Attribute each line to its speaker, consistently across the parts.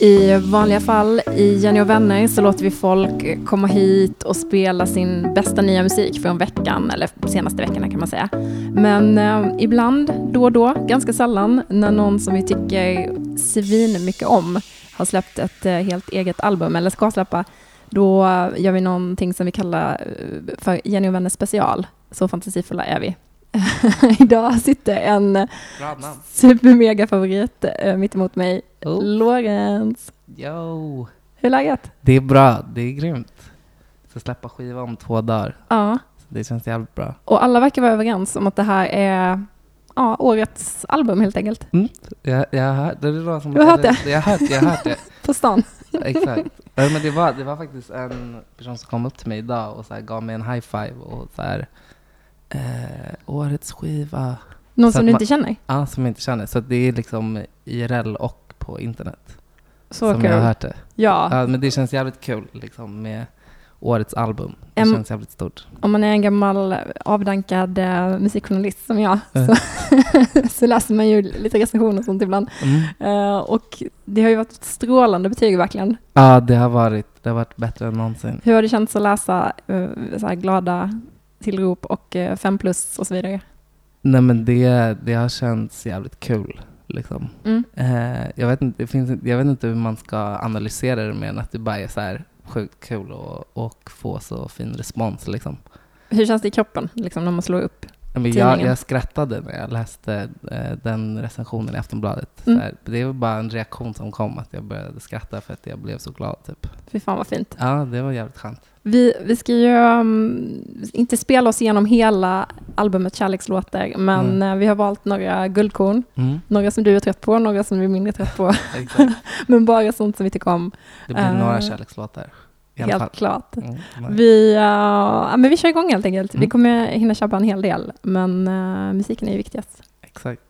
Speaker 1: I vanliga fall i Jenny och vänner så låter vi folk komma hit och spela sin bästa nya musik från veckan, eller senaste veckorna kan man säga. Men eh, ibland, då och då, ganska sällan, när någon som vi tycker svin mycket om har släppt ett eh, helt eget album, eller ska släppa, då gör vi någonting som vi kallar eh, för Jenny och vänner special. Så fantasifulla är vi. Idag sitter en supermega-favorit äh, mitt emot mig, oh. Lorenz.
Speaker 2: Yo!
Speaker 1: Hur är läget?
Speaker 2: Det är bra, det är grymt. Jag ska släppa skiva om två dagar.
Speaker 1: Ja.
Speaker 2: Så det känns jävligt bra.
Speaker 1: Och alla verkar vara överens om att det här är ja, årets album helt enkelt.
Speaker 2: Mm. Jag, jag har hört det. Som,
Speaker 1: du har hört det?
Speaker 2: Jag har hört, jag har hört det.
Speaker 1: På stan?
Speaker 2: Exakt. Men det var, det var faktiskt en person som kom upp till mig idag och så gav mig en high five och så här, eh, årets skiva.
Speaker 1: Någon så som du inte känner?
Speaker 2: Ja, som jag inte känner. Så det är liksom IRL och på internet.
Speaker 1: Så
Speaker 2: som
Speaker 1: kul.
Speaker 2: jag har hört det.
Speaker 1: Ja.
Speaker 2: ja. Men det känns jävligt kul liksom med årets album. Det
Speaker 1: um,
Speaker 2: känns jävligt stort.
Speaker 1: Om man är en gammal avdankad uh, musikjournalist som jag uh. så, så, läser man ju lite recensioner och sånt ibland. Mm. Uh, och det har ju varit strålande betyg verkligen.
Speaker 2: Ja, det har varit, det har varit bättre än någonsin.
Speaker 1: Hur har det känts att läsa så glada tillrop och fem plus och så vidare?
Speaker 2: Nej men det, det har känts jävligt kul. Liksom.
Speaker 1: Mm.
Speaker 2: jag, vet inte, det finns, jag vet inte hur man ska analysera det mer än att det bara är så här sjukt kul och, och få så fin respons. Liksom.
Speaker 1: Hur känns det i kroppen liksom, när man slår upp
Speaker 2: men jag, jag skrattade när jag läste eh, den recensionen i Aftonbladet. Mm. Här, det var bara en reaktion som kom, att jag började skratta för att jag blev så glad. Typ.
Speaker 1: Fy fan vad fint.
Speaker 2: Ja, det var jävligt skönt.
Speaker 1: Vi, vi ska ju um, inte spela oss igenom hela albumet Kärlekslåtar, men mm. uh, vi har valt några guldkorn.
Speaker 2: Mm.
Speaker 1: Några som du är trött på, några som du är mindre trött på. men bara sånt som vi tycker om.
Speaker 2: Det blir uh, några kärlekslåtar.
Speaker 1: Helt fall. klart. Mm, vi, uh, men vi kör igång helt enkelt. Mm. Vi kommer hinna köpa en hel del, men uh, musiken är ju viktigast.
Speaker 2: Exakt.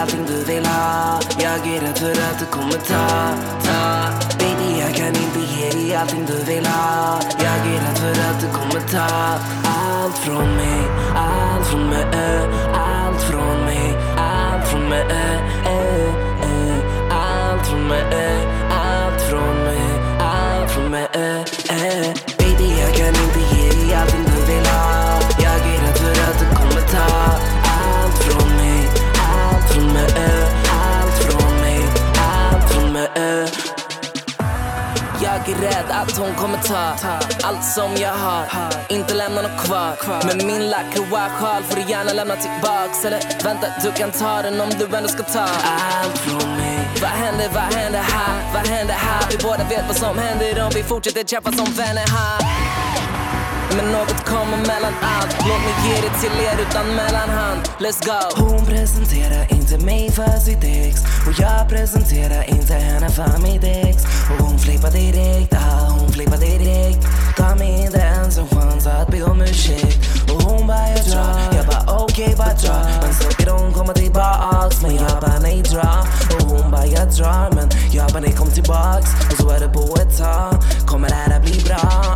Speaker 3: Allting du vill ha. Jag är rädd för att du kommer ta, ta Baby jag kan inte ge dig allting du vill ha. Jag är rädd för att du kommer ta allt från mig, allt från mig, allt från mig, från mig, eh, eh. allt från mig, allt från mig, allt från mig, eh. Är rädd att hon kommer ta allt som jag har. Inte lämna något kvar. Men min lakroa-sjal får du gärna lämna tillbaks? Eller vänta, du kan ta den om du ändå ska ta allt från mig. Vad händer, vad händer här? Vad händer här? Vi båda vet vad som händer om vi fortsätter träffas som vänner här men något kommer mellan allt. Låt mig ge det till er utan mellanhand. Let's go. Hon presenterar inte mig för sitt ex. Och jag presenterar inte henne för mitt ex. Och hon flippar direkt, ah, hon flippar direkt. Gav mig inte ens en chans att be om ursäkt. Och hon bara jag drar, jag bara okej okay, bara dra Men så vill hon komma tillbaks. Men jag bara nej dra. Och hon bara jag drar. Men jag bara nej kom tillbaks. Och så är det på ett tag. Kommer det här att bli bra?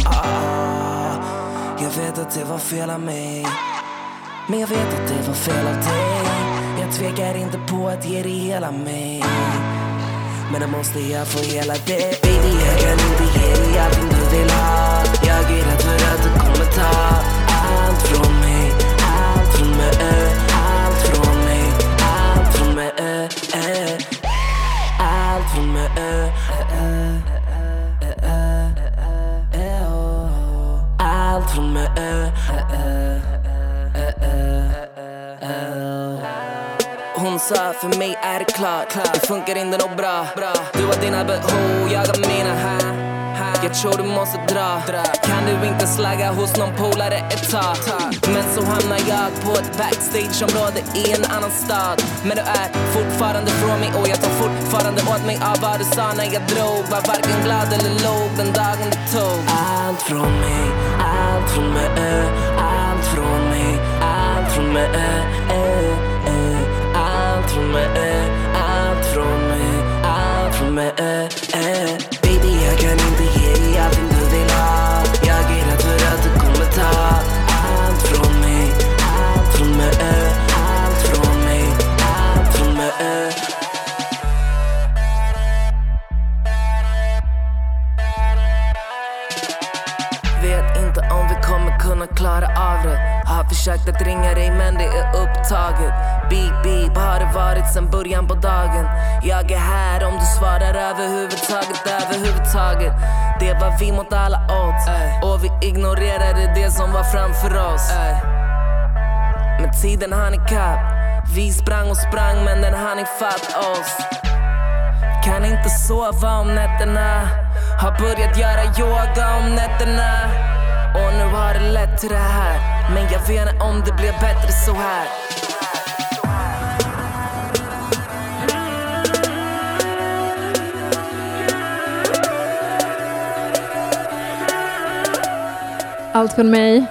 Speaker 3: Vet att det var fel av mig. Men jag vet att det var fel av dig. Jag tvekar inte på att ge dig hela mig. Men då måste jag få hela dig. Baby jag kan inte ge dig allting du vill ha. Jag är rädd för att du kommer ta allt från mig. Allt från mig, allt från mig. Allt från mig, allt från mig. Från mig. Hon hon sa, för mig är det klart. Det funkar inte nog bra. Du har dina behov, jag har mina här jag tror du måste dra. Kan du inte slagga hos någon polare ett tag? Men så hamnar jag på ett backstageområde i en annan stad. Men du är fortfarande från mig och jag tar fortfarande åt mig av vad du sa när jag drog. Var varken glad eller låg den dagen du tog. Allt från mig, allt från mig, eh, allt från mig, allt från mig, eh, eh, allt från mig, allt från mig, allt från mig, allt från mig kommer klara av det. Har försökt att ringa dig men det är upptaget. Beep beep har det varit sen början på dagen. Jag är här om du svarar överhuvudtaget, överhuvudtaget. Det var vi mot alla odds. Och vi ignorerade det som var framför oss. Men tiden hann ikapp Vi sprang och sprang men den hann ifatt oss. Kan inte sova om nätterna. Har börjat göra yoga om nätterna Och nu har det lett till det här Men jag vet inte om det blir bättre så här
Speaker 1: Allt från mig,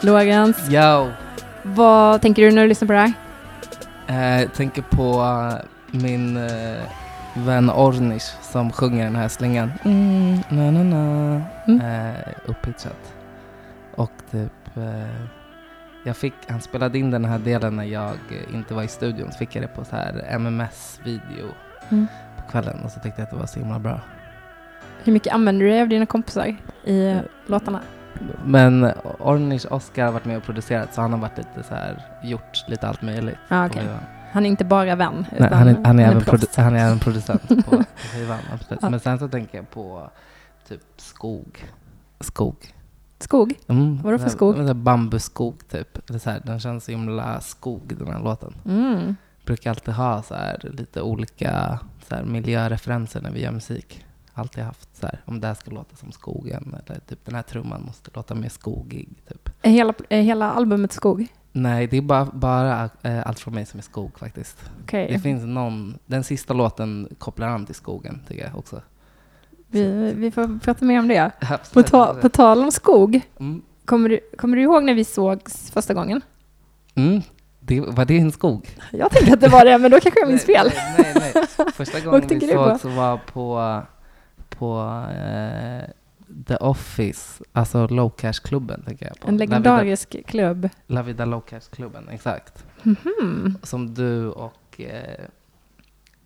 Speaker 1: Lorentz.
Speaker 2: Yo!
Speaker 1: Vad tänker du när du lyssnar på det här?
Speaker 2: Eh, Jag tänker på eh, min eh, vän Ornish som sjunger den här slingan.
Speaker 1: Mm.
Speaker 2: Na, na, na.
Speaker 1: Mm.
Speaker 2: Upppitchat. Och typ, eh, jag fick, han spelade in den här delen när jag eh, inte var i studion. Så fick jag det på så här MMS-video
Speaker 1: Mm.
Speaker 2: på kvällen och så tyckte jag att det var så himla bra.
Speaker 1: Hur mycket använder du dig av dina kompisar i eh, låtarna?
Speaker 2: Men Ornish Oscar har varit med och producerat så han har varit lite så här, gjort lite allt möjligt.
Speaker 1: Ah,
Speaker 2: skivan.
Speaker 1: Han är inte bara vän,
Speaker 2: Nej,
Speaker 1: utan
Speaker 2: han, är, han, är även produ- han är även producent på, på skivan. Absolut.
Speaker 1: Ja.
Speaker 2: Men sen så tänker jag på typ skog. Skog.
Speaker 1: Skog?
Speaker 2: Mm.
Speaker 1: Vadå för skog?
Speaker 2: den där Bambuskog typ. Det så här, den känns så himla skog den här låten.
Speaker 1: Mm.
Speaker 2: Brukar alltid ha så här, lite olika så här, miljöreferenser när vi gör musik. Alltid haft så här, om det här ska låta som skogen eller typ den här trumman måste låta mer skogig. Typ.
Speaker 1: Är hela, är hela albumet skog?
Speaker 2: Nej, det är bara, bara eh, allt från mig som är skog faktiskt.
Speaker 1: Okej.
Speaker 2: Det finns någon, den sista låten kopplar an till skogen tycker jag också.
Speaker 1: Vi, vi får prata mer om det. På, ta, på tal om skog,
Speaker 2: Mm.
Speaker 1: kommer du, kommer du ihåg när vi sågs första gången?
Speaker 2: Mm. Det, var det en skog?
Speaker 1: Jag tänker att det var det, men då kanske jag minns fel.
Speaker 2: Nej, nej, nej. Första gången vi
Speaker 1: tänker du på?
Speaker 2: såg så var på, på eh, The Office, alltså Low Cash-klubben tänker jag på.
Speaker 1: En legendarisk klubb.
Speaker 2: La Vida Low Cash-klubben, exakt.
Speaker 1: Mhm.
Speaker 2: Som du och eh,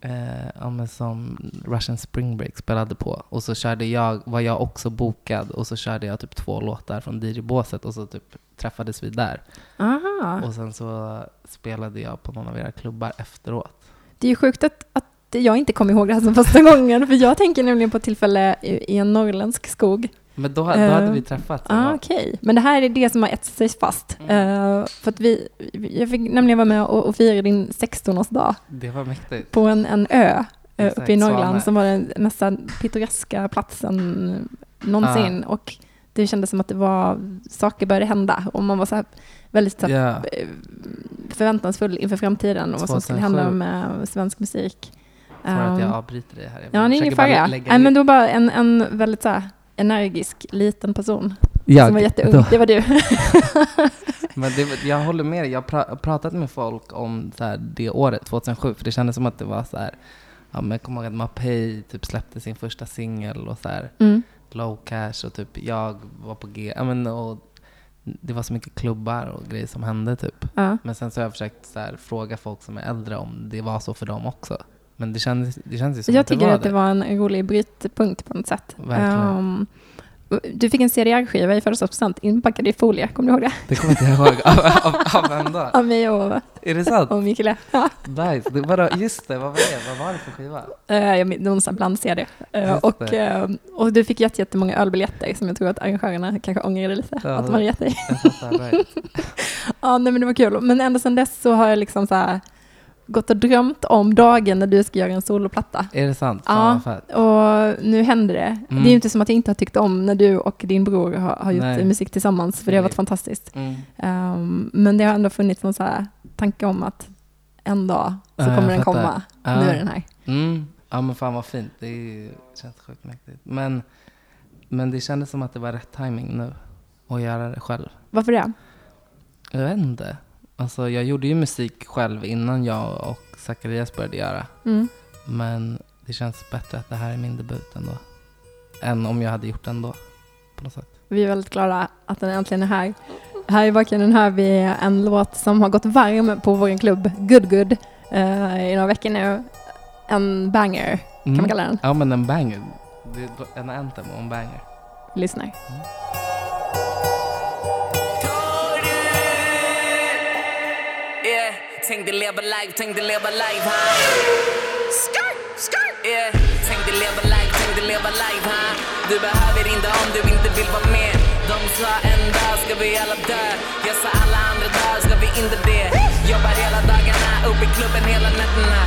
Speaker 2: eh, som Russian Spring Break spelade på. Och så körde jag, var jag också bokad och så körde jag typ två låtar från DJ-båset och så typ träffades vi där.
Speaker 1: Aha.
Speaker 2: Och sen så spelade jag på någon av era klubbar efteråt.
Speaker 1: Det är ju sjukt att, att jag inte kom ihåg det här som första gången, för jag tänker nämligen på ett tillfälle i, i en norrländsk skog.
Speaker 2: Men då, då hade
Speaker 1: Eh,
Speaker 2: vi träffats.
Speaker 1: Ah, Okej, men det här är det som har etsat sig fast.
Speaker 2: Mm.
Speaker 1: Eh, för att vi, jag fick nämligen vara med och, och fira din 16-årsdag
Speaker 2: Det var mäktigt.
Speaker 1: på en, en ö eh,
Speaker 2: Exakt,
Speaker 1: uppe i Norrland som var den mest pittoreska platsen någonsin. Och det kändes som att det var, saker började hända och man var så väldigt så eh, förväntansfull inför framtiden och vad som skulle hända
Speaker 2: 2007.
Speaker 1: med svensk musik.
Speaker 2: för att jag
Speaker 1: Um,
Speaker 2: avbryter dig här. Jag
Speaker 1: Ja, det är ingen fara. Nej, men var bara en, en väldigt så här, energisk liten person
Speaker 2: jag,
Speaker 1: som var jätteung.
Speaker 2: då-
Speaker 1: Det var du.
Speaker 2: Men det, jag håller med dig. Jag har pra, pratat med folk om så här, det året, 2007, för det kändes som att det var så här, ja, men jag kommer ihåg att Mapei typ släppte sin första singel och så här,
Speaker 1: Mm.
Speaker 2: low cash och typ jag var på G. Ja, men, och det var så mycket klubbar och grejer som hände typ.
Speaker 1: Ja.
Speaker 2: Men sen så har jag försökt så här, fråga folk som är äldre om det var så för dem också. Men det kändes, det kändes som
Speaker 1: Jag
Speaker 2: att det
Speaker 1: tycker
Speaker 2: var
Speaker 1: att det var en rolig brytpunkt på något sätt.
Speaker 2: Verkligen.
Speaker 1: Um, du fick en CDR-skiva i födelsedagspresent inpackad i folie, kommer du ihåg det?
Speaker 2: Det kommer inte jag ihåg. Av, av, av vem då?
Speaker 1: Av mig och,
Speaker 2: Är det sant?
Speaker 1: och Mikael. Ja.
Speaker 2: Nice. Det var, just det, vad var det? Vad var det för skiva?
Speaker 1: Uh, jag någon sån bland-CD. Uh,
Speaker 2: Just
Speaker 1: och,
Speaker 2: det.
Speaker 1: ehm, och du fick jätte- jättemånga ölbiljetter som jag tror att arrangörerna kanske ångrade lite.
Speaker 2: Ja,
Speaker 1: att de hade gett dig. Ja, nej, men det var kul. Men ända sedan dess så har jag liksom så här gått och drömt om dagen när du ska göra en soloplatta.
Speaker 2: Är det sant?
Speaker 1: Ja. Och nu händer det.
Speaker 2: Mm.
Speaker 1: Det är ju inte som att jag inte har tyckt om när du och din bror har, har gjort
Speaker 2: Nej.
Speaker 1: musik tillsammans, för det har varit fantastiskt.
Speaker 2: Mm.
Speaker 1: Ehm, men det har ändå funnits någon så här tanke om att en dag så kommer den komma.
Speaker 2: Ja.
Speaker 1: Nu är den här.
Speaker 2: Mm. Ja men fan vad fint. Det känns sjukt mäktigt. Men, men det kändes som att det var rätt timing nu. Att göra det själv.
Speaker 1: Varför det?
Speaker 2: Jag vet inte. Alltså jag gjorde ju musik själv innan jag och Zacharias började göra.
Speaker 1: Mm.
Speaker 2: Men det känns bättre att det här är min debut ändå. Än om jag hade gjort den då. På något sätt.
Speaker 1: Vi är väldigt glada att den äntligen är här. Här i bakgrunden hör vi en låt som har gått varm på vår klubb, Good Good, eh, i några veckor nu. En banger, kan man kalla den.
Speaker 2: Ja men en banger. Det är en anthem och en banger.
Speaker 1: Lyssnar.
Speaker 3: Yeah, tänkte leva life, tänkte leva life, ha? Skirt, skirt. Yeah, tänkte leva life, tänkte leva life, ha? Du behöver inte om du inte vill vara med. De sa en dag ska vi alla dö. Jag sa alla andra dagar ska vi inte det. Jobbar hela dagarna, upp i klubben hela nätterna.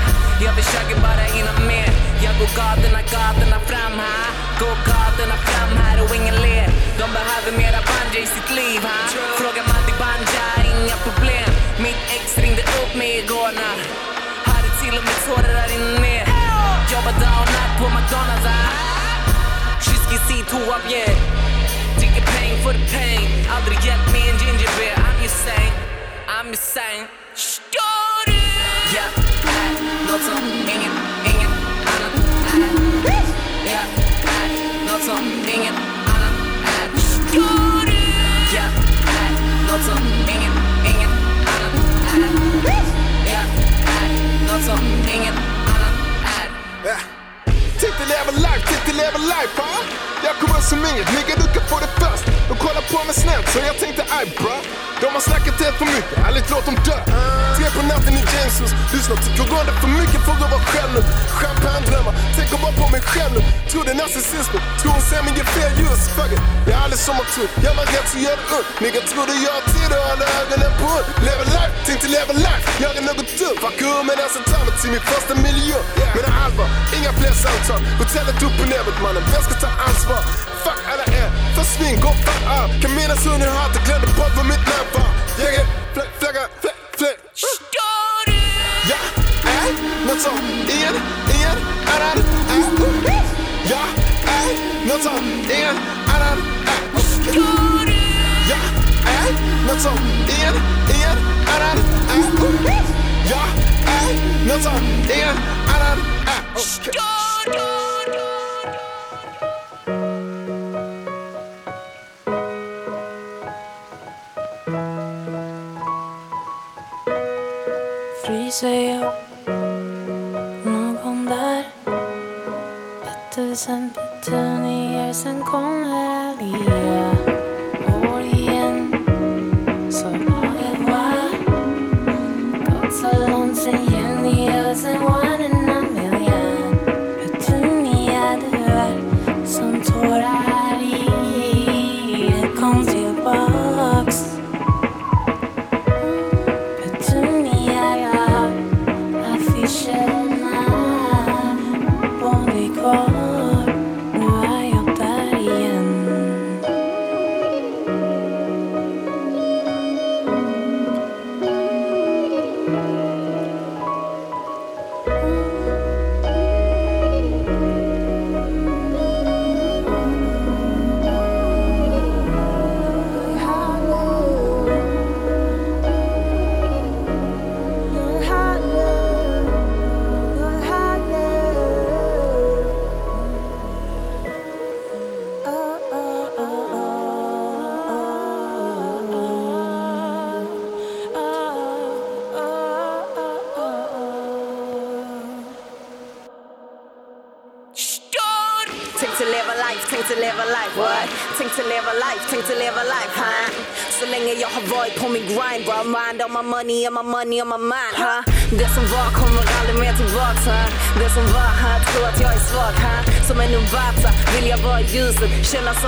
Speaker 3: Jag försöker bara hinna med. Jag går gatorna, gatorna fram här. Går gatorna fram här och ingen ler. De behöver mera banja i sitt liv, ha? Fråga Matti Banja, inga problem. Mitt ex ringde upp mig igår när hade till och med tårar där inne ner. Jobbar dag och natt på McDonalds, ha? Kyss i toa, yeah. Dricker pain for the pain. Aldrig hjälpt med en ginger beer. I'm just saying, I'm just saying. Förstår du? Ja, är nåt som ingen, ingen annan är. Ja, är nåt som ingen
Speaker 4: Tänkte leva life, tänkte leva life, ha? Jag kommer som inget, nigga du kan få det först. De kollar på mig snällt så jag tänkte aj bra. De har snackat helt för mycket, ärligt låt dem dö. Tre på natten i Jesus, lyssna om det för mycket för att vara själv nu. Champagne-drömmar, tänker bara på mig själv nu. Tror det är narcissism, tror hon ser mig i fel ljus. Fuck it, jag är aldrig som man tror. Gör man rätt så gör det ont. Nigga tror det gör tid och håller ögonen på hund. Lever life, tänkte leva life, gör det något dumt. Fuck ur men alltså ta mig till min första miljon. Men det är allvar, inga fler samtal. Hotellet upp och ner mannen, vem ska ta ansvar? Fuck alla er, försvinn, gå fan av. Kan minnas hur ni hatar, glömde bort vad mitt namn var. Jag är flagga, flagga, flagga, flagga.
Speaker 3: Förstår du?
Speaker 4: Jag är nåt som ingen, ingen annan är. Jag är nåt som ingen annan är.
Speaker 3: Förstår du?
Speaker 4: Jag är nåt som ingen, ingen annan är. Jag är nåt som ingen annan är.
Speaker 3: Förstår du?
Speaker 5: Fryser jag någon där Ett tusen petunior sen kommer Alia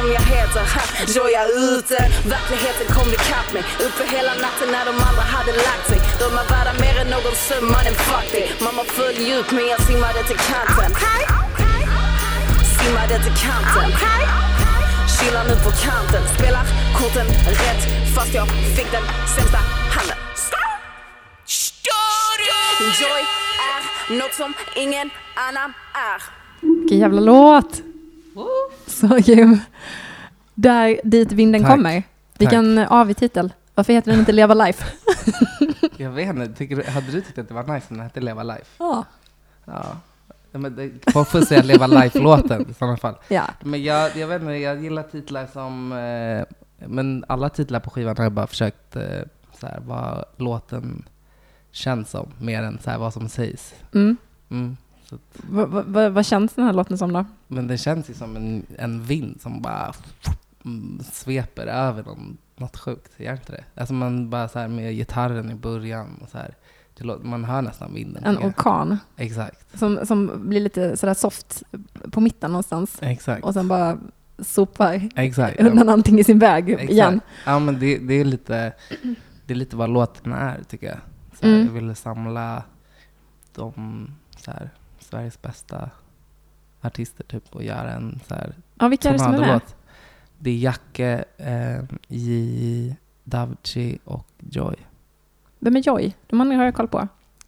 Speaker 5: som jag
Speaker 3: heter, huh? Då jag är ute, verkligheten kom ikapp mig Uppe hela natten när de andra hade lagt sig De är värda mer än någon sömn, mannen fuck var full djup men jag simmade till kanten. Simmade till kanten. Chillar nu på kanten, spelar korten rätt fast jag fick den sämsta handen. Joy är något som ingen annan är.
Speaker 1: Vilken jävla låt! Så grym. Där dit vinden
Speaker 2: Tack.
Speaker 1: kommer. Vilken AV-titel. Varför heter den inte Leva Life?
Speaker 2: Jag vet inte, tycker hade du tyckt att det var nice om den hette Leva Life?
Speaker 1: Ja.
Speaker 2: Ja. Ja, Men det, folk får säga Leva Life-låten i sådana fall.
Speaker 1: ja.
Speaker 2: Men jag, jag vet inte, jag gillar titlar som... Eh, men alla titlar på skivan har jag bara försökt eh, så här, vad låten känns som, mer än så här, vad som sägs.
Speaker 1: Mm.
Speaker 2: Mm. Att-
Speaker 1: Vad va, va, känns den här låten som då?
Speaker 2: men det känns ju som en, en vind som bara sveper över någon, något sjukt. Gör inte det? Alltså man bara så här med gitarren i början och så här. Man hör nästan vinden.
Speaker 1: En orkan
Speaker 2: Exakt.
Speaker 1: som, som blir lite sådär soft på mitten någonstans
Speaker 2: Exakt.
Speaker 1: och sen bara sopar
Speaker 2: Exakt.
Speaker 1: undan allting i sin väg
Speaker 2: Exakt.
Speaker 1: igen.
Speaker 2: Ja, men det, det, är lite, det är lite vad låten är, tycker jag. Så här,
Speaker 1: Mm.
Speaker 2: Jag ville samla de så här, Sveriges bästa artister typ, och göra en så här,
Speaker 1: Ja, vilka är det som är med?
Speaker 2: Det är Jacke, eh, J, Davci och Joy.
Speaker 1: Vem är Joy? De andra har jag koll på.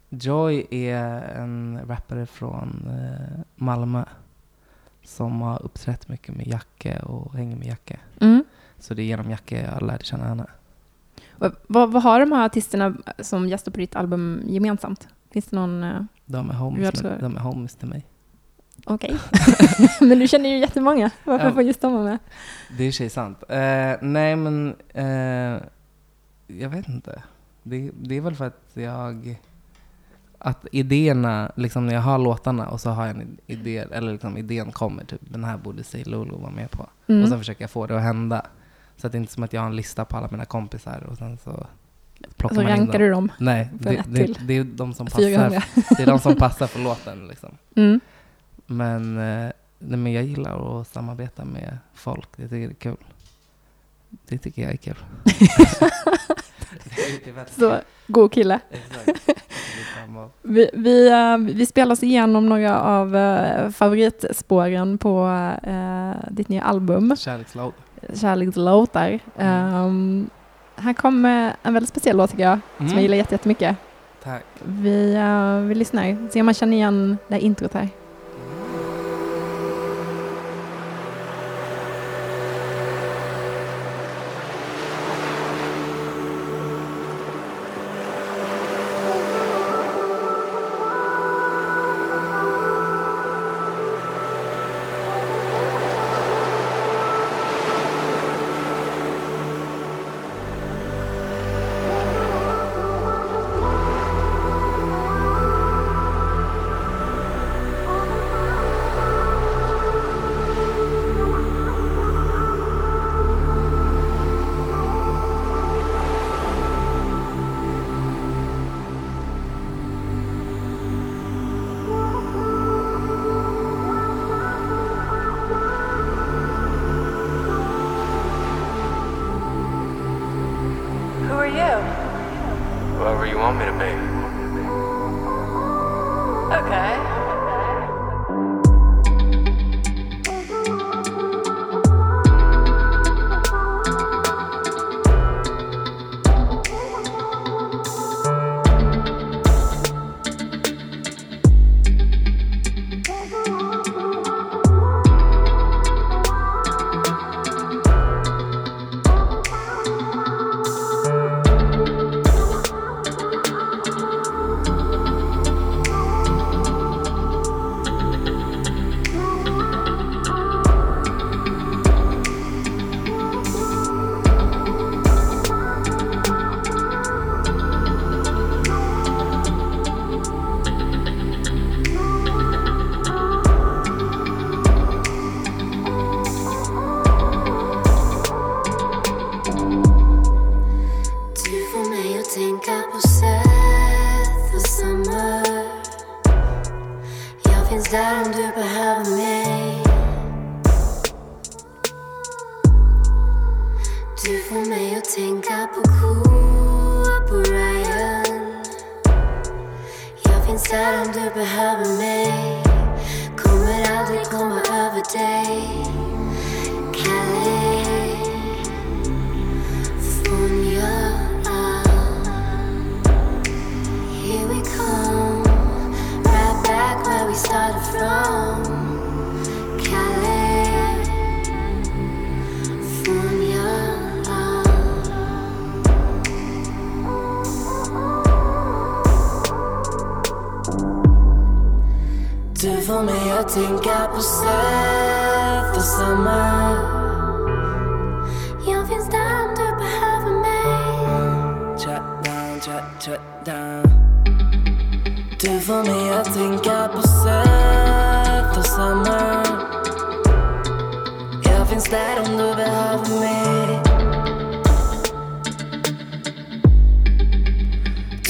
Speaker 2: Joy är en rappare från eh, Malmö som har uppträtt mycket med Jacke och hänger med Jacke.
Speaker 1: Mm.
Speaker 2: Så det är genom Jacke jag lärde känna henne.
Speaker 1: Vad, vad, vad har de här artisterna som gästar på ditt album gemensamt? Finns det någon... eh,
Speaker 2: De är homies, med, de är homies till mig.
Speaker 1: Okej. Men du känner ju jättemånga. Varför
Speaker 2: Ja.
Speaker 1: får just de vara med?
Speaker 2: Det är i sig sant. Eh, nej, men eh, jag vet inte. Det, det är väl för att jag... Att idéerna, liksom när jag har låtarna och så har jag en idé, eller liksom idén kommer, typ den här borde Say Lolo vara med på.
Speaker 1: Mm.
Speaker 2: Och sen försöker jag få det att hända. Så att det är inte som att jag har en lista på alla mina kompisar och sen så plockar
Speaker 1: Så
Speaker 2: man in
Speaker 1: rankar
Speaker 2: dem.
Speaker 1: du dem?
Speaker 2: Nej, det, det, det är de som
Speaker 1: 400.
Speaker 2: passar, det är de som passar för låten. Liksom.
Speaker 1: Mm.
Speaker 2: Men, eh, nej, men jag gillar att samarbeta med folk. Jag tycker det är kul. Det tycker jag är kul.
Speaker 1: Så, god kille. Vi, vi, eh, vi spelar oss igenom några av eh, favoritspåren på eh, ditt nya album,
Speaker 2: Kärlekslåt.
Speaker 1: Kärlekslåtar. Um, här kommer en väldigt speciell låt tycker jag, som
Speaker 2: Mm.
Speaker 1: jag gillar jätte- jättemycket.
Speaker 2: Tack.
Speaker 1: Vi, uh, vi lyssnar, se om man känner igen det här introt här.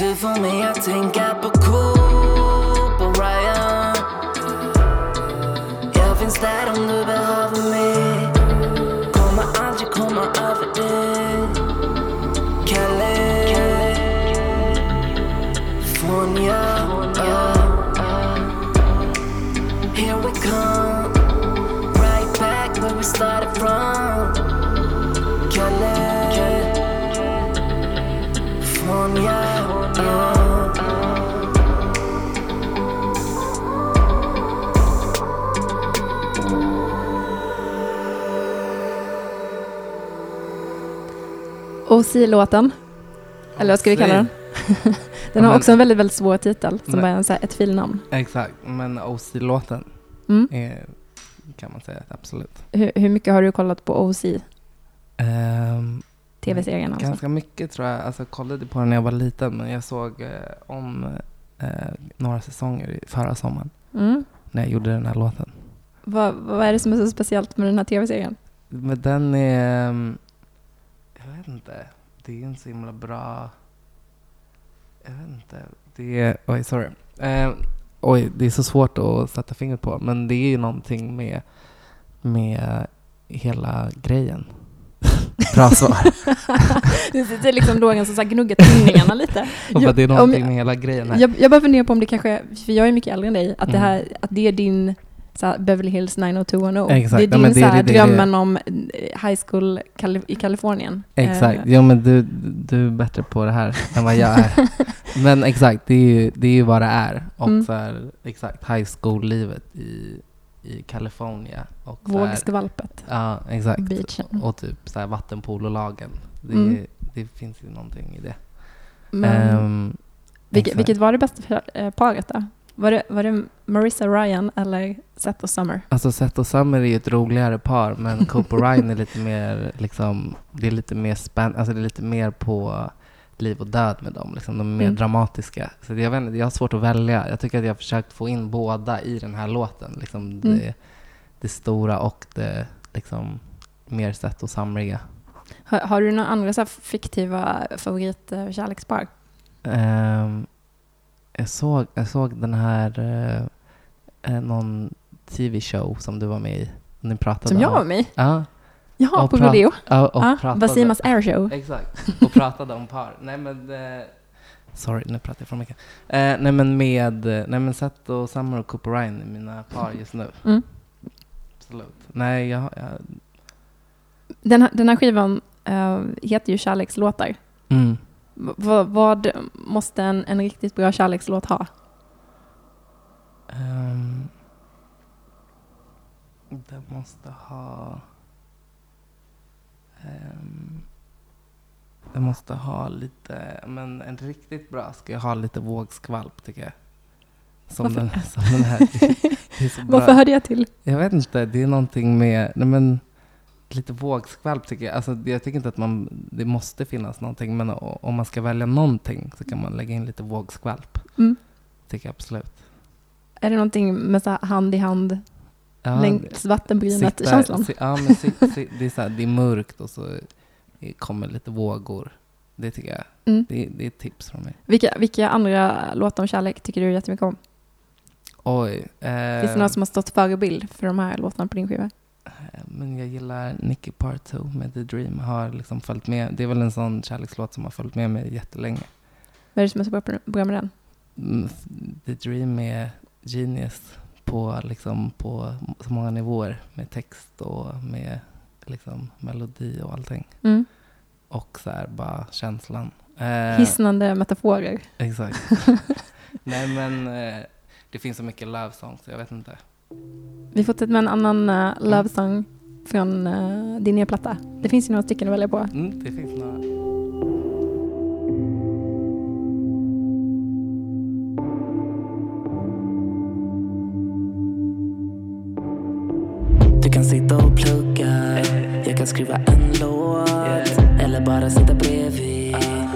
Speaker 6: Du får mig att tänka på Coop och Ryan Jag finns där om du behöver mig Kommer aldrig komma över dig California Here
Speaker 1: OC-låten. Eller vad ska vi kalla den? den har
Speaker 2: men-
Speaker 1: också en väldigt, väldigt svår titel som
Speaker 2: Men-
Speaker 1: bara är så ett filnamn.
Speaker 2: Exakt, men OC-låten
Speaker 1: Mm.
Speaker 2: är, kan man säga, absolut.
Speaker 1: Hur, hur mycket har du kollat på OC,
Speaker 2: Ehm,
Speaker 1: tv-serien alltså?
Speaker 2: Ganska mycket tror jag. Alltså, jag kollade på den när jag var liten, men jag såg eh, om eh, några säsonger förra sommaren
Speaker 1: Mm.
Speaker 2: när jag gjorde den här låten.
Speaker 1: Vad, vad är det som är så speciellt med den här tv-serien?
Speaker 2: Men den är... vet inte. Det är en så himla bra... Jag vet inte. Det är... Oj, sorry. Eh, oj, det är så svårt att sätta fingret på. Men det är ju någonting med, med hela grejen. Bra svar.
Speaker 1: det sitter liksom Logan som gnuggar tinningarna lite.
Speaker 2: Och
Speaker 1: Jag-
Speaker 2: bara, det är någonting med hela grejen här.
Speaker 1: Jag, jag bara funderar på om det kanske, för jag är mycket äldre än dig, att, det,
Speaker 2: Mm.
Speaker 1: här, att det är din så Beverly Hills 90210.
Speaker 2: Exakt,
Speaker 1: Det är
Speaker 2: ja,
Speaker 1: din
Speaker 2: men det
Speaker 1: så
Speaker 2: är
Speaker 1: här,
Speaker 2: det- det
Speaker 1: drömmen om eh, high school Kali- i Kalifornien.
Speaker 2: Exakt.
Speaker 1: Eh,
Speaker 2: Jo, men du, du är bättre på det här än vad jag är. men exakt, det är ju, det är ju vad det är. Och
Speaker 1: Mm.
Speaker 2: så här, exakt, high school-livet i, i. Och här,
Speaker 1: Vågskvalpet.
Speaker 2: Ja, exakt.
Speaker 1: Beachen.
Speaker 2: Och typ så här vattenpololagen. Det,
Speaker 1: Mm.
Speaker 2: det finns ju någonting i det.
Speaker 1: Men,
Speaker 2: Ehm,
Speaker 1: vilket, vilket var det bästa eh, paret då? Var det, var det Marissa Ryan eller Seth och Summer?
Speaker 2: Alltså Seth och Summer är ju ett roligare par, men Cope och Ryan är lite mer, liksom, det är lite mer spänn, alltså det är lite mer på liv och död med dem. Liksom. De är mer
Speaker 1: Mm.
Speaker 2: dramatiska. Så det, jag, vet jag har svårt att välja. Jag tycker att jag har försökt få in båda i den här låten. Liksom
Speaker 1: Mm.
Speaker 2: det, det stora och det liksom, mer Seth och Sumriga.
Speaker 1: Har, har du några andra så fiktiva favoritkärlekspar?
Speaker 2: Ehm, jag, såg, jag såg den här, eh, eh, någon tv-show som du var med i. Ni pratade
Speaker 1: Som jag
Speaker 2: om.
Speaker 1: var med i?
Speaker 2: Ja,
Speaker 1: Jaha, på Rodeo?
Speaker 2: ja, och
Speaker 1: Ja,
Speaker 2: pratade.
Speaker 1: Basimas airshow.
Speaker 2: Exakt, och pratade om par. Nej men, eh, sorry nu pratar jag för mycket. Eh, nej men med, nej men Seth och Summer och Cooper Ryan är mina par just nu.
Speaker 1: Mm.
Speaker 2: Absolut. Nej, jag, jag
Speaker 1: Den, den här skivan eh, heter ju Kärlekslåtar.
Speaker 2: mm.
Speaker 1: V- vad- måste en, en riktigt bra kärlekslåt ha?
Speaker 2: Ehm, det måste ha... Um, det måste ha lite, men en riktigt bra ska ha lite vågskvalp tycker jag. Som, den, som den här.
Speaker 1: Varför hörde jag till?
Speaker 2: Jag vet inte, det är någonting med, nej men lite vågskvalp tycker jag. Alltså, jag tycker inte att man, det måste finnas någonting, men om man ska välja någonting så kan man lägga in lite vågskvalp.
Speaker 1: Mm.
Speaker 2: Tycker jag absolut.
Speaker 1: Är det någonting med så hand i hand
Speaker 2: Ja,
Speaker 1: längs vattenbrynet
Speaker 2: sitta-
Speaker 1: känslan?
Speaker 2: si- Ja, men si, si, det, är så här, det är mörkt och så kommer lite vågor. Det tycker jag,
Speaker 1: Mm.
Speaker 2: det, det är ett tips från mig.
Speaker 1: Vilka, vilka andra låtar om kärlek tycker du jättemycket om?
Speaker 2: Oj.
Speaker 1: Finns det
Speaker 2: Eh,
Speaker 1: några som har stått förebild för de här låtarna på din skiva?
Speaker 2: Men jag gillar Nicky Part 2 med The Dream. Har liksom följt med. Det är väl en sån kärlekslåt som har följt med mig jättelänge.
Speaker 1: Vad är det som är så bra, bra med den?
Speaker 2: mm, The Dream är genius på, liksom, på så många nivåer med text och med liksom, melodi och allting.
Speaker 1: Mm.
Speaker 2: Och så här bara känslan. Eh,
Speaker 1: Hisnande metaforer.
Speaker 2: Exakt. Nej men eh, det finns så mycket love songs, jag vet inte.
Speaker 1: Vi fortsätter med en annan uh, love song från eh, din nya platta. Det finns ju några stycken att välja på.
Speaker 2: Mm, det finns några.
Speaker 3: Du kan sitta och plugga Jag kan skriva en låt Eller bara sitta bredvid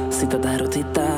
Speaker 3: Sitta där och titta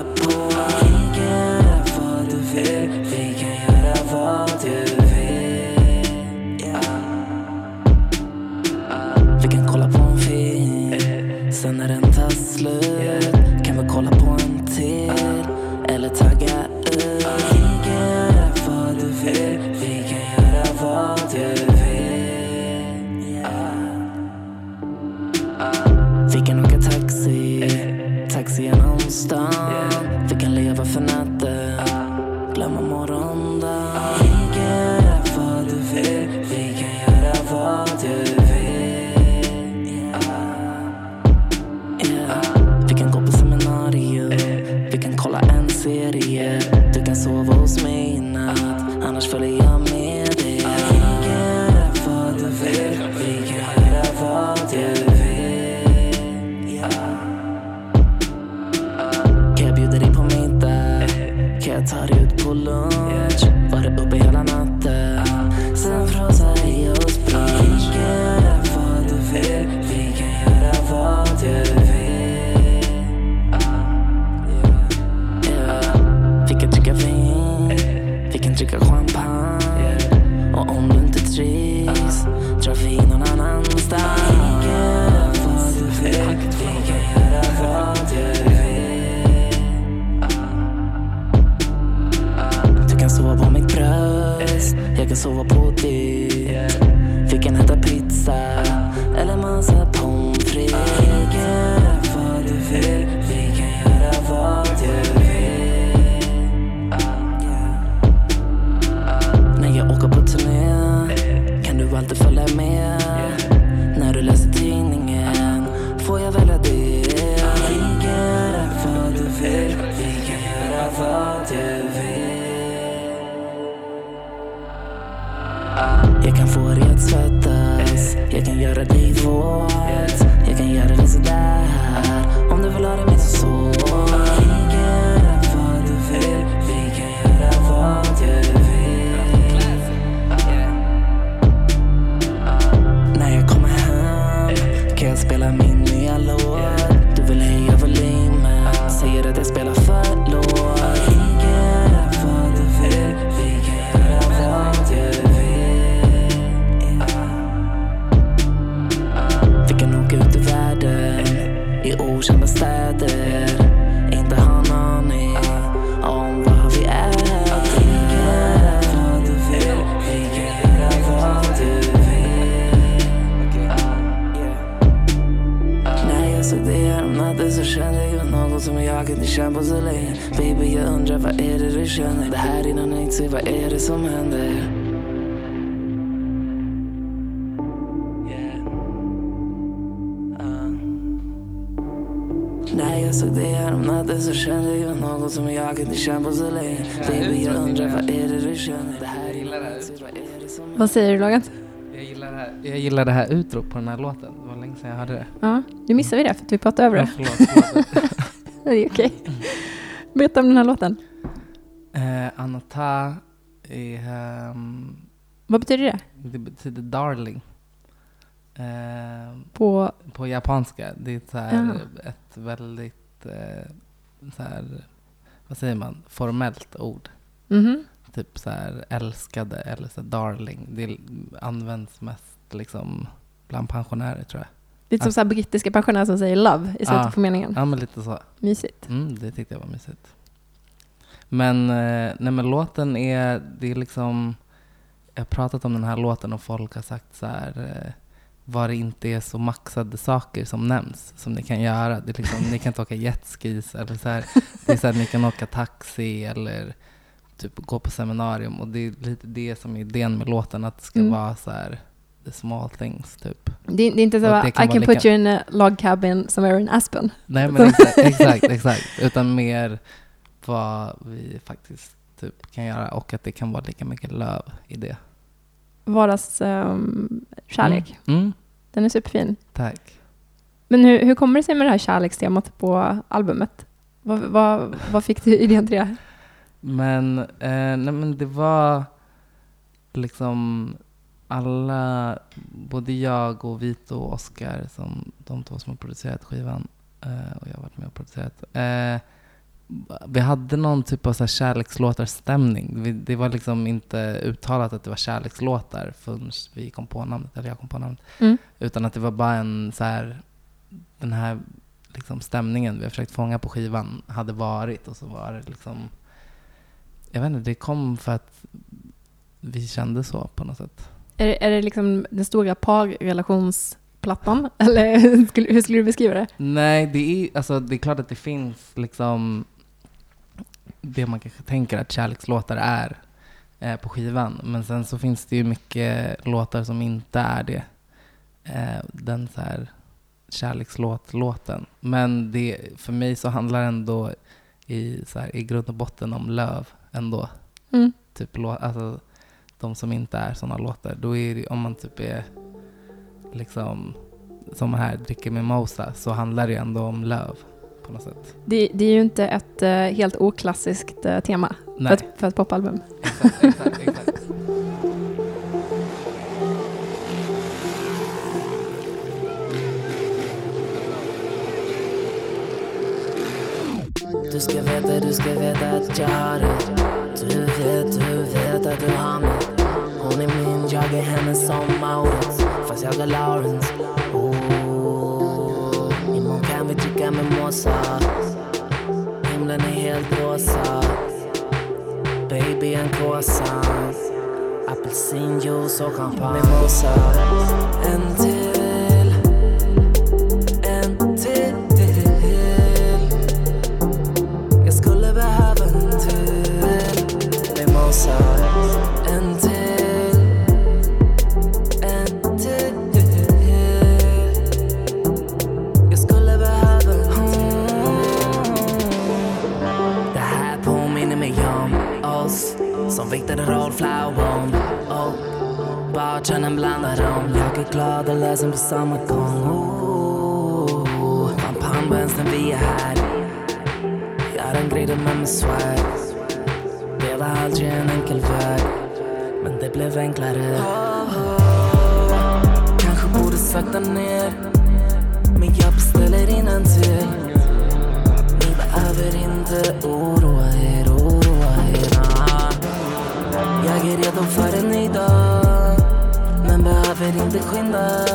Speaker 3: dricka champagne. Och om du inte trivs drar vi någon annanstans så vad är det som händer? När jag såg dig häromnatten så kände jag något som jag inte känt på så länge Baby jag undrar vad är det du känner? Det här
Speaker 2: gillar det här
Speaker 3: vad
Speaker 1: säger du Logan?
Speaker 2: Jag gillar det här, jag gillar det här utro på den här låten. Det var länge sedan jag hörde det.
Speaker 1: Ja, nu missar vi det för att vi pratade över
Speaker 2: Ja,
Speaker 1: det.
Speaker 2: förlåt, förlåt.
Speaker 1: Det är okej. Berätta om den här låten.
Speaker 2: Eh, Anata är, ehm,
Speaker 1: Vad betyder det?
Speaker 2: det betyder darling. Eh,
Speaker 1: På...
Speaker 2: på japanska. Det är ett, så här,
Speaker 1: Ja.
Speaker 2: ett väldigt, eh, så här, vad säger man, formellt ord.
Speaker 1: Mhm.
Speaker 2: Typ så här älskade eller så här darling. Det används mest liksom bland pensionärer tror jag.
Speaker 1: Lite som så här brittiska pensionärer som säger love i slutet
Speaker 2: Ja.
Speaker 1: på meningen.
Speaker 2: Ja, men lite så.
Speaker 1: Mysigt.
Speaker 2: Mm, det tyckte jag var mysigt. Men, eh, nej, men låten är, det är liksom, jag har pratat om den här låten och folk har sagt så här, eh, vad det inte är så maxade saker som nämns som ni kan göra. Det är liksom, ni kan inte åka jetskis eller så här. Det är så här, ni kan åka taxi eller typ gå på seminarium och det är lite det som är idén med låten, att det ska
Speaker 1: Mm.
Speaker 2: vara så här the small things typ.
Speaker 1: Det, det är inte så att I can put
Speaker 2: lika-
Speaker 1: you in a log cabin somewhere in Aspen.
Speaker 2: Nej men exakt, exakt, exakt. Utan mer vad vi faktiskt typ kan göra och att det kan vara lika mycket löv i det.
Speaker 1: Vardagskärlek. kärlek.
Speaker 2: Mm. Mm.
Speaker 1: Den är superfin.
Speaker 2: Tack.
Speaker 1: Men hur, hur kommer det sig med det här kärlekstemat på albumet? Vad, vad, vad fick du idén till det?
Speaker 2: Men, eh, nej, men det var liksom alla, både jag och Vito och Oscar, som de två som har producerat skivan, eh, och jag har varit med och producerat. Eh, vi hade någon typ av så här kärlekslåtar-stämning. Det var liksom inte uttalat att det var kärlekslåtar förrän vi kom på namnet, eller jag kom på namnet.
Speaker 1: Mm.
Speaker 2: Utan att det var bara en så här, den här liksom stämningen vi har försökt fånga på skivan hade varit och så var det liksom, jag vet inte, det kom för att vi kände så på något sätt.
Speaker 1: Är, det- är det liksom den stora parrelationsplattan? Eller hur skulle, hur skulle du beskriva det?
Speaker 2: Nej, det är, alltså, det är klart att det finns liksom det man kanske tänker att kärlekslåtar är eh, på skivan. Men sen så finns det ju mycket låtar som inte är det. Eh, den så här kärlekslåt-låten. Men det, för mig så handlar det ändå i, så här, i grund och botten om löv ändå.
Speaker 1: Mm.
Speaker 2: Typ alltså, de som inte är sådana låtar. Då är det, om man typ är liksom som här dricker mimosa så handlar det ändå om löv på något sätt.
Speaker 1: Det, det är ju inte ett eh, helt oklassiskt eh, tema för ett, för ett popalbum.
Speaker 2: exakt, exakt, exakt.
Speaker 3: Du ska veta, du ska veta att jag har det Du vet, du vet att du har mig Hon är min, jag är hennes som Maurits Fast jag är Lawrence oh. Imorgon kan vi dricka mimosa Himlen är helt rosa. Baby en croissant Apelsinjuice och champagne. Mimosa. En till Bartendern blandar om Jag är glad och ledsen på samma gång. Oh. när vi är här. Jag en grej med mig swag. Det var aldrig en enkel väg Men det blev enklare. Kanske borde sakta ner Men jag beställer innantill Ni behöver inte oroa er, oroa er. Jag är redo för en ny dag. Men behöver inte skynda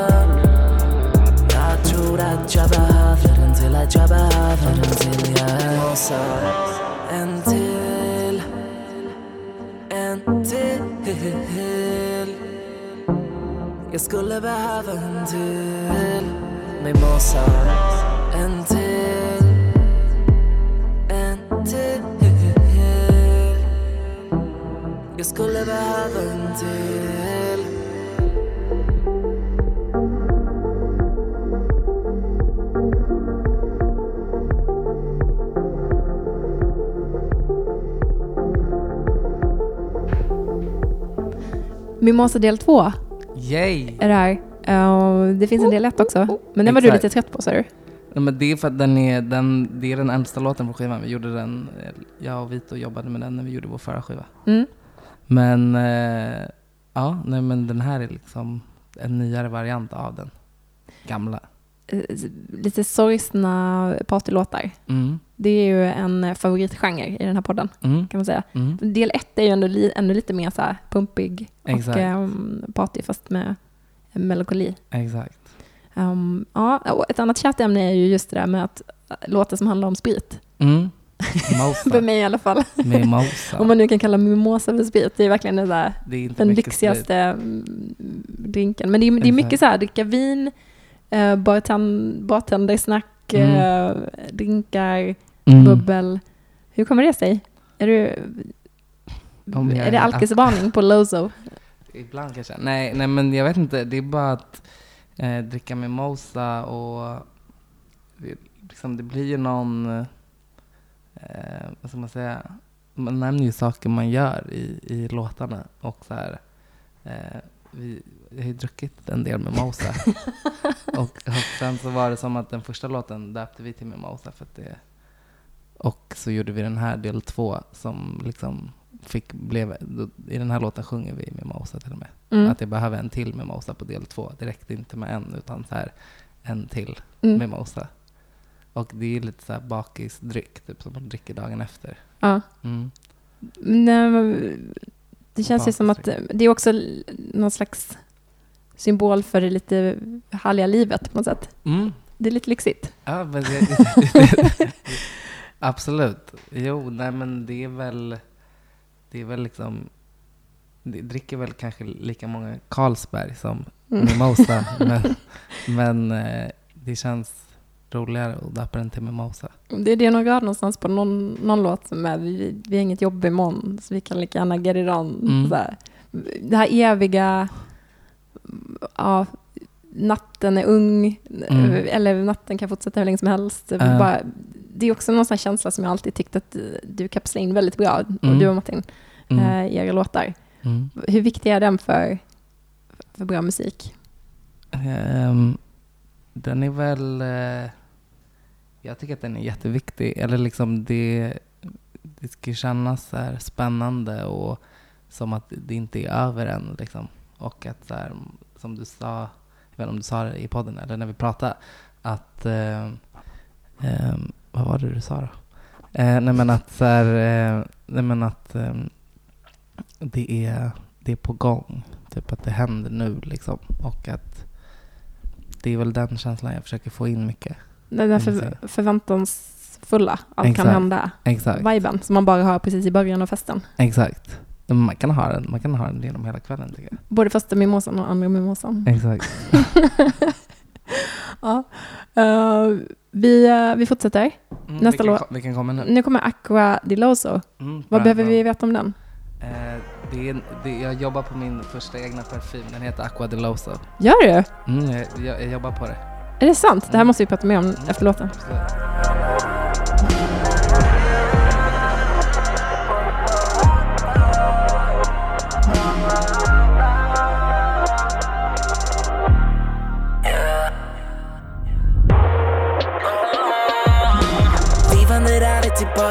Speaker 3: jag tror att jag behöver en till, att jag behöver en till Jag måste en till En till Jag skulle behöva en till Mimosa En till En till Jag skulle behöva en till
Speaker 1: Mimosa del två
Speaker 2: Yay!
Speaker 1: är det här. Eh, det finns en del ett också. Men den var du
Speaker 2: Exakt.
Speaker 1: lite trött på, sa du?
Speaker 2: Nej, men det är för att den är, den, det är den äldsta låten på skivan. Vi gjorde den, eh, jag och Vito jobbade med den när vi gjorde vår förra skiva.
Speaker 1: Mm.
Speaker 2: Men eh, ja, nej men den här är liksom en nyare variant av den gamla.
Speaker 1: Eh, Lite sorgsna partylåtar.
Speaker 2: Mm,
Speaker 1: Det är ju en favoritgenre i den här podden,
Speaker 2: mm,
Speaker 1: kan man säga.
Speaker 2: mm.
Speaker 1: Del ett är ju ändå, li, ändå lite mer så här pumpig
Speaker 2: Exakt.
Speaker 1: och um, party, fast med melankoli.
Speaker 2: Exakt.
Speaker 1: Um, ja, och ett annat kärt ämne är ju just det där med att äh, låtar som handlar om sprit.
Speaker 2: Mm.
Speaker 1: För mig i alla fall. Om man nu kan kalla mimosa för sprit. Det är verkligen det där,
Speaker 2: det
Speaker 1: den lyxigaste mm, drinken. Men det är, det är mycket så här, dricka vin, uh, bartend, bartendersnack,
Speaker 2: Mm.
Speaker 1: eh, drinkar,
Speaker 2: Mm.
Speaker 1: bubbel. Hur kommer det sig? Är, du,
Speaker 2: Om jag
Speaker 1: är det alkisvarning på Lozo?
Speaker 2: Ibland kanske. Nej, nej, men jag vet inte. Det är bara att eh, dricka mimosa och det, liksom, det blir ju någon, eh, vad ska man säga, man nämner ju saker man gör i, i låtarna och så här, eh, vi, jag har ju druckit en del mimosa. och, och sen så var det som att den första låten döpte vi till mimosa för att det och så gjorde vi den här del två som liksom fick, blev, då- i den här låten sjunger vi mimosa till och med.
Speaker 1: Mm.
Speaker 2: Att jag behöver en till mimosa på del två. Det räckte inte med en utan så här en till
Speaker 1: Mm.
Speaker 2: mimosa. Och det är lite så här bakisdryck, typ som man dricker dagen efter.
Speaker 1: Ja.
Speaker 2: Mm.
Speaker 1: Nej, men det känns ju som att det är också någon slags symbol för det lite härliga livet på något sätt.
Speaker 2: Mm.
Speaker 1: Det är lite lyxigt.
Speaker 2: Ja, men det, absolut. Jo, nej men det är väl, det är väl liksom, det dricker väl kanske lika många Carlsberg som
Speaker 1: Mm.
Speaker 2: mimosa, men, men eh, det känns roligare att döpa den till mimosa.
Speaker 1: Det är det nog rör någonstans på någon, någon låt som är vi, vi har inget jobb imorgon så vi kan lika gärna get it on.
Speaker 2: Mm.
Speaker 1: Så här. Det här eviga, ja, natten är ung,
Speaker 2: Mm.
Speaker 1: eller natten kan fortsätta hur länge som helst.
Speaker 2: Ja.
Speaker 1: Bara, det är också någon sån känsla som jag alltid tyckt att du kapslar in väldigt bra, och
Speaker 2: Mm.
Speaker 1: du och Martin,
Speaker 2: Mm.
Speaker 1: eh, i era låtar.
Speaker 2: Mm.
Speaker 1: Hur viktig är den för, för bra musik?
Speaker 2: Ehm, den är väl... Eh, jag tycker att den är jätteviktig. Eller liksom det, det ska kännas så här spännande och som att det inte är över än. Liksom. Och att så här, som du sa, jag vet inte om du sa det i podden eller när vi pratade, att... Eh, ehm, vad var det du sa då? Eh, nej men att så här, eh, nej men att ehm, det, är, det är på gång. Typ att det händer nu liksom. Och att det är väl den känslan jag försöker få in mycket.
Speaker 1: Den där för, förväntansfulla, allt kan
Speaker 2: Exakt.
Speaker 1: hända.
Speaker 2: Exakt.
Speaker 1: Viben som man bara har precis i början av festen.
Speaker 2: Exakt. Man kan ha den, man kan ha den genom hela kvällen tycker jag.
Speaker 1: Både första mimosan och andra mimosan.
Speaker 2: Exakt.
Speaker 1: ja. Eh, vi, eh, vi fortsätter.
Speaker 2: Mm,
Speaker 1: Nästa
Speaker 2: vilken,
Speaker 1: låt.
Speaker 2: vilken kommer nu?
Speaker 1: Nu kommer Aqua di Loso.
Speaker 2: Mm,
Speaker 1: Vad behöver vi veta om den?
Speaker 2: Eh, det är, det, jag jobbar på min första egna parfym. Den heter Aqua de Loso.
Speaker 1: Gör du?
Speaker 2: Mm, jag, jag, jag jobbar på det.
Speaker 1: Är det sant? Det här
Speaker 2: Mm.
Speaker 1: måste vi prata mer om efter låten.
Speaker 2: Absolut.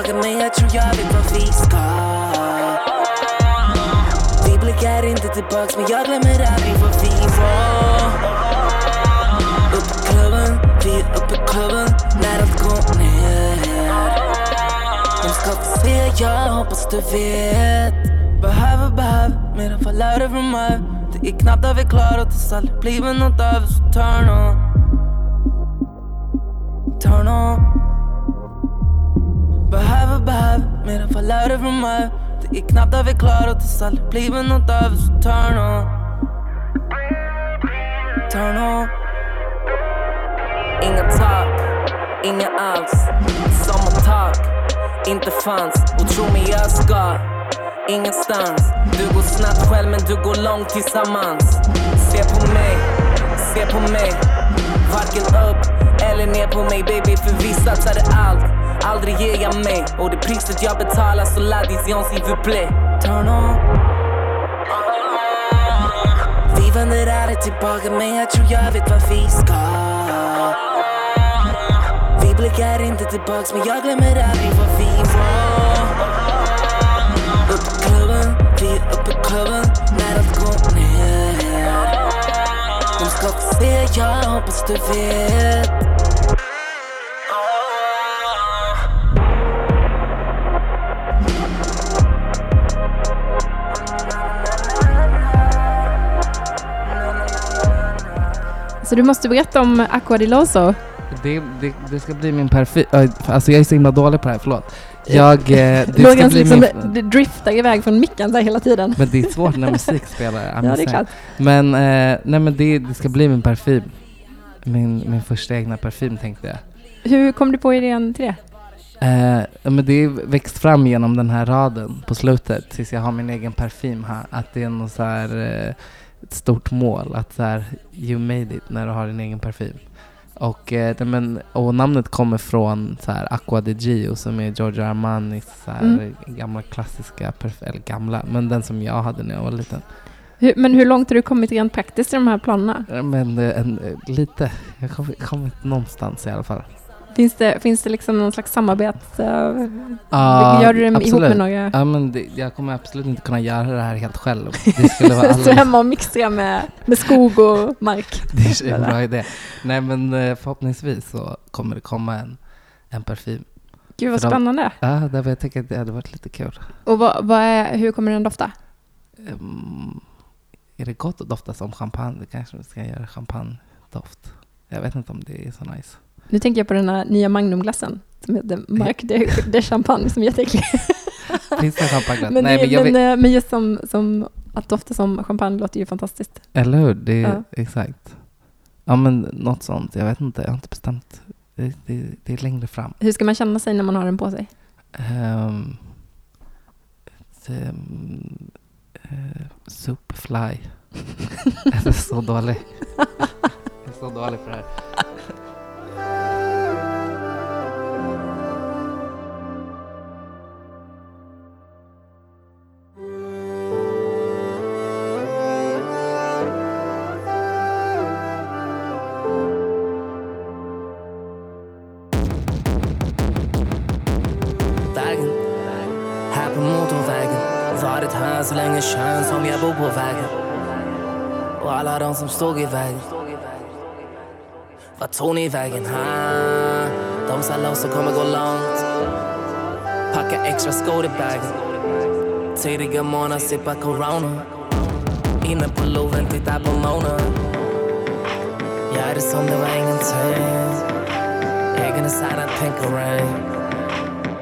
Speaker 3: Aldrig men jag tror jag vet vad vi ska Vi blickar inte tillbaks men jag glömmer aldrig vad vi var Upp i klubben, vi är uppe i klubben när allt går ner. De ska få se, jag hoppas du vet. Behöver, behöver mer än falörer från mig. Det är knappt att vi klarat oss, aldrig blivit nåt över så turn on. Turn on. Mera mer än från mig Det är knappt att vi klarar oss, aldrig blivit något över så turn on. Turn on. Inga tak, inga alls. Sommartak, inte fanns. Och tro mig jag ska ingenstans. Du går snabbt själv men du går långt tillsammans. Se på mig, se på mig. Varken upp eller ner på mig baby För vi satsade allt, aldrig ger jag mig. Och det priset jag betalar så la vision s'il vous plaît Turn on. Vi vänder aldrig tillbaka men jag tror jag vet vad vi ska. Vi blickar inte tillbaks men jag glömmer aldrig vad vi var. Upp i klubben, vi är uppe i klubben när allt går ner. De ska få se, jag hoppas du vet.
Speaker 1: Så du måste berätta om Aqua di Loso.
Speaker 2: Det, det, det ska bli min parfym. Alltså jag är så himla dålig på det här, förlåt. Jag, eh, det ska bli
Speaker 1: liksom
Speaker 2: min...
Speaker 1: det driftar iväg från micken där hela tiden.
Speaker 2: Men det är svårt när musik spelar.
Speaker 1: Ja, det är klart.
Speaker 2: Men, eh, nej men det, det ska bli min parfym. Min, min första egna parfym tänkte jag.
Speaker 1: Hur kom du på idén till det?
Speaker 2: Eh, men det växt fram genom den här raden på slutet tills jag har min egen parfym här. Att det är något så här, eh, ett stort mål. Att så här, you made it när du har din egen parfym. Och, eh, men, och namnet kommer från så här, Aqua di Gio som är Giorgio Armanis så här,
Speaker 1: Mm.
Speaker 2: gamla klassiska, perf- eller gamla, men den som jag hade när jag var liten.
Speaker 1: Hur, men hur långt har du kommit rent praktiskt i de här planerna?
Speaker 2: Eh, Men eh, en, eh, lite, jag har kommit någonstans i alla fall.
Speaker 1: Finns det, finns det liksom någon slags samarbete? eh,
Speaker 2: Ja,
Speaker 1: Gör du det ihop med
Speaker 2: absolut.
Speaker 1: några?
Speaker 2: Ja, men det, jag kommer absolut inte kunna göra det här helt själv. Det skulle vara
Speaker 1: Stå
Speaker 2: alldeles...
Speaker 1: hemma och mixa med, med skog och mark.
Speaker 2: Det är en bra idé. Nej, men eh, förhoppningsvis så kommer det komma en, en parfym.
Speaker 1: Gud vad
Speaker 2: För de-
Speaker 1: spännande.
Speaker 2: Ja, därför jag tycker att det hade varit lite kul.
Speaker 1: Och vad, vad är, hur kommer den dofta?
Speaker 2: Um, är det gott att dofta som champagne? Det kanske vi ska göra champagnedoft. Jag vet inte om det är så nice.
Speaker 1: Nu tänker jag på den här nya Magnumglassen som heter Marc de, de Champagne som är jätteäcklig.
Speaker 2: Finns det champagneglass?
Speaker 1: Men,
Speaker 2: Nej, men jag
Speaker 1: men,
Speaker 2: vet,
Speaker 1: eh, men just som, som att dofta som champagne låter ju fantastiskt.
Speaker 2: eller hur? Det är
Speaker 1: Ja.
Speaker 2: exakt. Ja, men något sånt. Jag vet inte. Jag har inte bestämt. Det, det, det är längre fram.
Speaker 1: Hur ska man känna sig när man har den på sig?
Speaker 2: Um, um, uh, Superfly. jag är så dålig. jag är så dålig på det här.
Speaker 3: Varit här så länge känns som jag bor på vägen. Och alla de som stod i vägen. Vart tog ni vägen? här? De sa loss och kommer gå långt Packa extra skor i bagen Tidiga morgnar sippa corona Inne på Loven tittar på Mona Gör det som det var ingenting Egen design att tänka rain.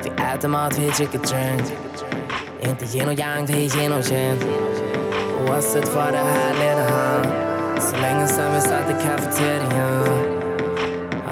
Speaker 3: Vi äter mat, vi dricker drink. Inte yin och yang, vi är yin och yin Oavsett vad det här leder han Så länge sen vi satt i kafeterian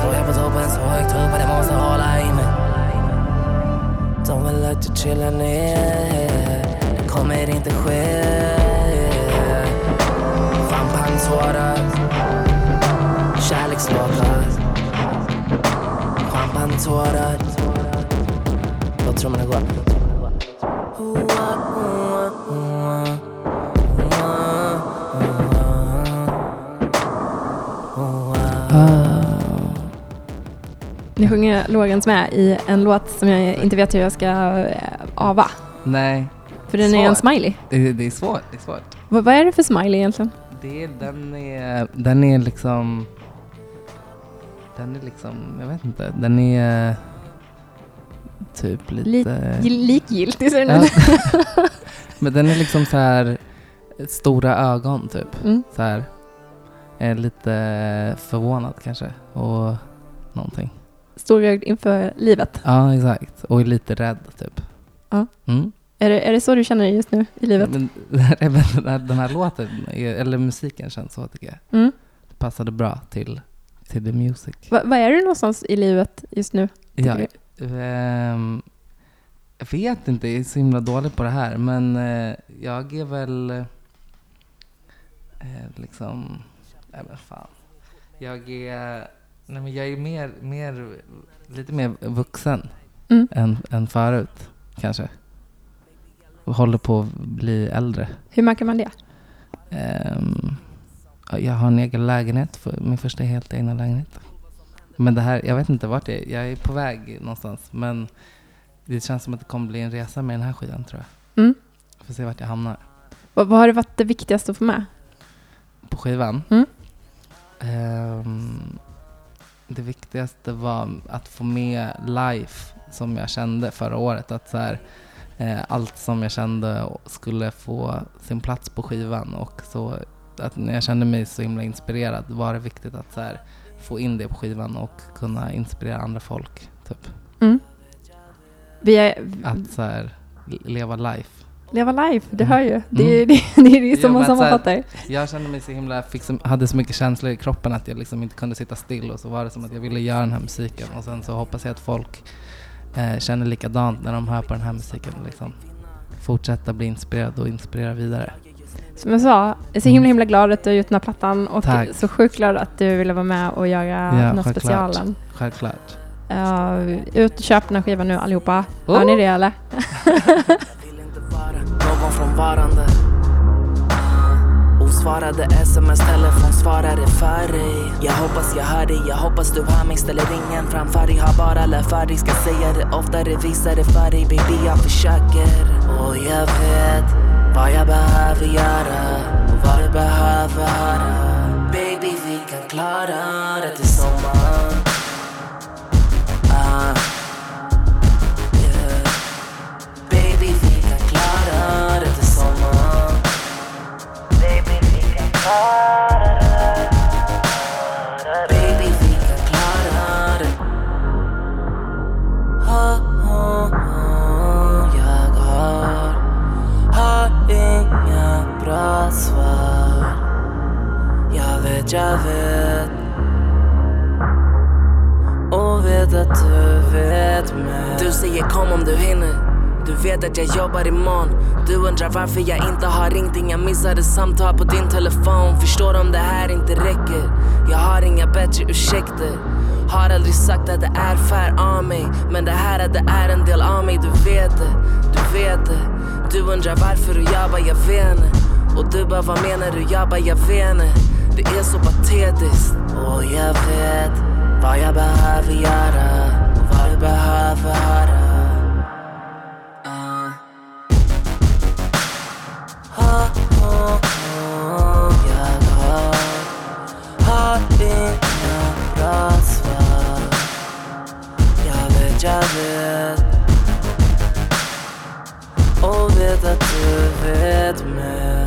Speaker 3: står jag på toppen så högt upp att jag måste hålla i mig De vill att jag chillar ner Det kommer inte ske Champagnetårar Kärlekslåtar Champagnetårar Låt trummorna gå
Speaker 1: Nu sjunger Lorentz med i en låt som jag inte vet hur jag ska eh, ava.
Speaker 2: Nej,
Speaker 1: För den är en smiley.
Speaker 2: det, det är svårt. Det är svårt.
Speaker 1: Vad, vad är det för smiley egentligen?
Speaker 2: Det, den, är, den är liksom... Den är liksom, jag vet inte, den är typ lite...
Speaker 1: Lite likgiltig ser den ut.
Speaker 2: Men den är liksom så här stora ögon typ.
Speaker 1: Mm.
Speaker 2: Så här. Är lite förvånad kanske. Och någonting.
Speaker 1: Storögd inför livet.
Speaker 2: Ja, exakt. Och är lite rädd typ.
Speaker 1: Ja.
Speaker 2: Mm.
Speaker 1: Är det, är det så du känner dig just nu i livet?
Speaker 2: Men den här, den här låten, eller musiken känns så tycker jag.
Speaker 1: Mm.
Speaker 2: Det passade bra till, till the music.
Speaker 1: Va, vad är du någonstans i livet just nu?
Speaker 2: Ja, ehm, jag vet inte, jag är så himla dålig på det här. Men eh, jag är väl eh, liksom, nej men fan. Jag är, nej men jag är mer, mer, lite mer vuxen
Speaker 1: Mm.
Speaker 2: än, än förut kanske. Och håller på att bli äldre.
Speaker 1: Hur märker man det?
Speaker 2: Ja, jag har en egen lägenhet, för min första helt egna lägenhet. Men det här, jag vet inte vart jag är. Jag är på väg någonstans. Men det känns som att det kommer bli en resa med den här skivan tror jag.
Speaker 1: Mm.
Speaker 2: Får se vart jag hamnar.
Speaker 1: Vad, vad har det varit det viktigaste att få med?
Speaker 2: På skivan?
Speaker 1: Mm.
Speaker 2: Ehm, det viktigaste var att få med life som jag kände förra året. Att så här, eh, allt som jag kände skulle få sin plats på skivan. Och så att när jag kände mig så himla inspirerad var det viktigt att så här, få in det på skivan och kunna inspirera andra folk. Typ.
Speaker 1: Mm. Är,
Speaker 2: Att så här, leva life.
Speaker 1: Leva live, du
Speaker 2: Mm.
Speaker 1: hör ju. Det är
Speaker 2: Mm.
Speaker 1: det, det, är det som man sammanfattar.
Speaker 2: Jag kände mig så himla, fick så, hade så mycket känslor i kroppen att jag liksom inte kunde sitta still och så var det som att jag ville göra den här musiken och sen så hoppas jag att folk eh, känner likadant när de hör på den här musiken. Liksom. Fortsätta bli inspirerad och inspirera vidare.
Speaker 1: Som jag sa, jag är så himla himla glad att du har gjort den här plattan och
Speaker 2: Tack.
Speaker 1: så sjukt glad att du ville vara med och göra
Speaker 2: Ja,
Speaker 1: den här
Speaker 2: självklart.
Speaker 1: specialen.
Speaker 2: Självklart.
Speaker 1: Uh, ut och köp den här skivan nu allihopa.
Speaker 2: Oh.
Speaker 1: Hör ni det eller?
Speaker 3: någon från varande. Osvarade sms, telefonsvarare för dig. Jag hoppas jag hör dig, jag hoppas du hör mig Ställer ingen framför dig, har bara lärt för dig Ska säga det oftare, visa det för dig Baby jag försöker. Och jag vet vad jag behöver göra Och vad du behöver höra. Baby vi kan klara det. Jag har, har inga bra svar. Jag vet, jag vet. Och vet att du vet med Du säger kom om du hinner. Du vet att jag jobbar imorgon. Du undrar varför jag inte har ringt. Inga missade samtal på din telefon. Förstår om det här inte räcker? Jag har inga bättre ursäkter. Har aldrig sagt att det är fair av mig. Men det här att det är en del av mig Du vet det, du vet det. Du undrar varför och jag bara jag vet inte. Och du bara vad menar du? Jag bara jag vet inte. Det är så patetiskt. Och jag vet vad jag behöver göra. Och vad du behöver höra. Och vet att du vet med